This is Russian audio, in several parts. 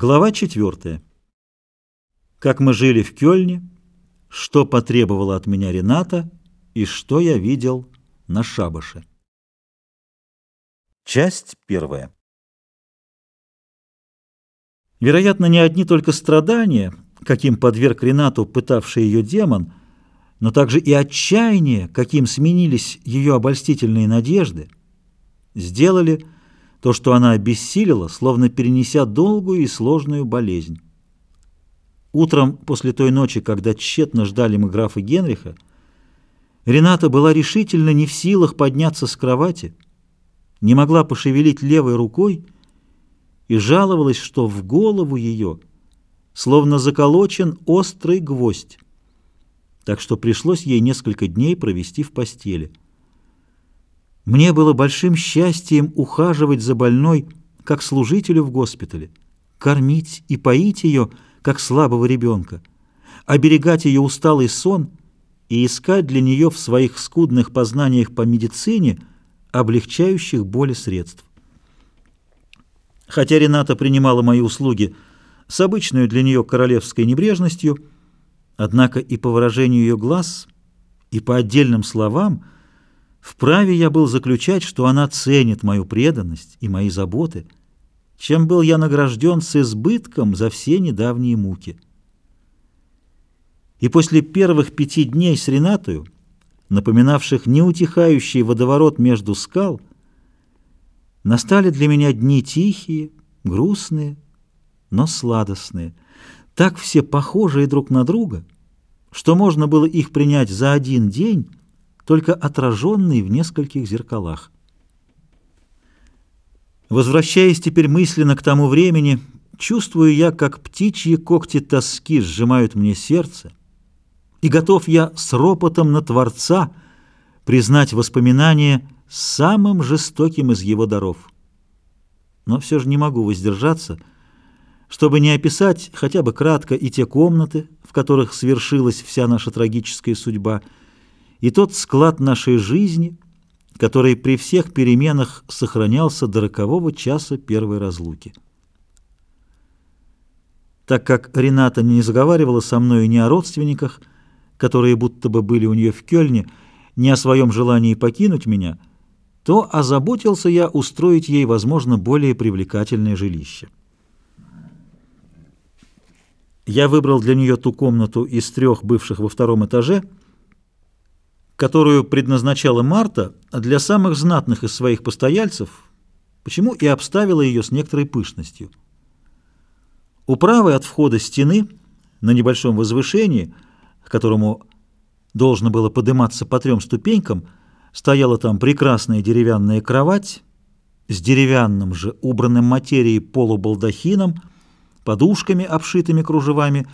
Глава 4. Как мы жили в Кёльне, что потребовала от меня Рената и что я видел на шабаше. Часть первая. Вероятно, не одни только страдания, каким подверг Ренату пытавший ее демон, но также и отчаяние, каким сменились ее обольстительные надежды, сделали, то, что она обессилила, словно перенеся долгую и сложную болезнь. Утром после той ночи, когда тщетно ждали мы графа Генриха, Рената была решительно не в силах подняться с кровати, не могла пошевелить левой рукой и жаловалась, что в голову ее словно заколочен острый гвоздь, так что пришлось ей несколько дней провести в постели. Мне было большим счастьем ухаживать за больной, как служителю в госпитале, кормить и поить ее, как слабого ребенка, оберегать ее усталый сон и искать для нее в своих скудных познаниях по медицине облегчающих боли средств. Хотя Рената принимала мои услуги с обычной для нее королевской небрежностью, однако и по выражению ее глаз, и по отдельным словам – Вправе я был заключать, что она ценит мою преданность и мои заботы, чем был я награжден с избытком за все недавние муки. И после первых пяти дней с Ренатою, напоминавших неутихающий водоворот между скал, настали для меня дни тихие, грустные, но сладостные, так все похожие друг на друга, что можно было их принять за один день, только отраженный в нескольких зеркалах. Возвращаясь теперь мысленно к тому времени, чувствую я, как птичьи когти тоски сжимают мне сердце, и готов я с ропотом на Творца признать воспоминание самым жестоким из его даров. Но все же не могу воздержаться, чтобы не описать хотя бы кратко и те комнаты, в которых свершилась вся наша трагическая судьба — и тот склад нашей жизни, который при всех переменах сохранялся до рокового часа первой разлуки. Так как Рената не заговаривала со мной ни о родственниках, которые будто бы были у нее в Кёльне, ни о своем желании покинуть меня, то озаботился я устроить ей, возможно, более привлекательное жилище. Я выбрал для нее ту комнату из трех бывших во втором этаже – которую предназначала Марта для самых знатных из своих постояльцев, почему и обставила ее с некоторой пышностью. У правой от входа стены, на небольшом возвышении, к которому должно было подниматься по трем ступенькам, стояла там прекрасная деревянная кровать с деревянным же убранным материей полубалдахином, подушками, обшитыми кружевами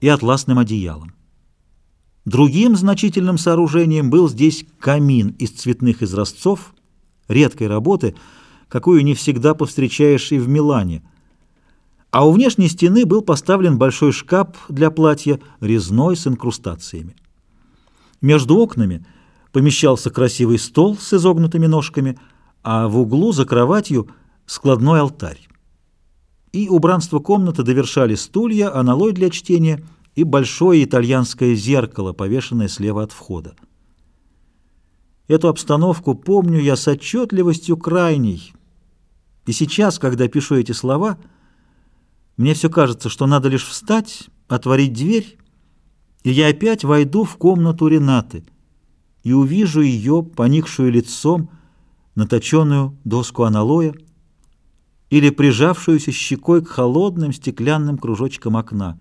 и атласным одеялом. Другим значительным сооружением был здесь камин из цветных изразцов, редкой работы, какую не всегда повстречаешь и в Милане. А у внешней стены был поставлен большой шкаф для платья, резной с инкрустациями. Между окнами помещался красивый стол с изогнутыми ножками, а в углу за кроватью складной алтарь. И убранство комнаты довершали стулья, аналой для чтения – и большое итальянское зеркало, повешенное слева от входа. Эту обстановку помню я с отчетливостью крайней. И сейчас, когда пишу эти слова, мне все кажется, что надо лишь встать, отворить дверь, и я опять войду в комнату Ренаты и увижу ее, поникшую лицом, наточенную доску аналоя или прижавшуюся щекой к холодным стеклянным кружочкам окна.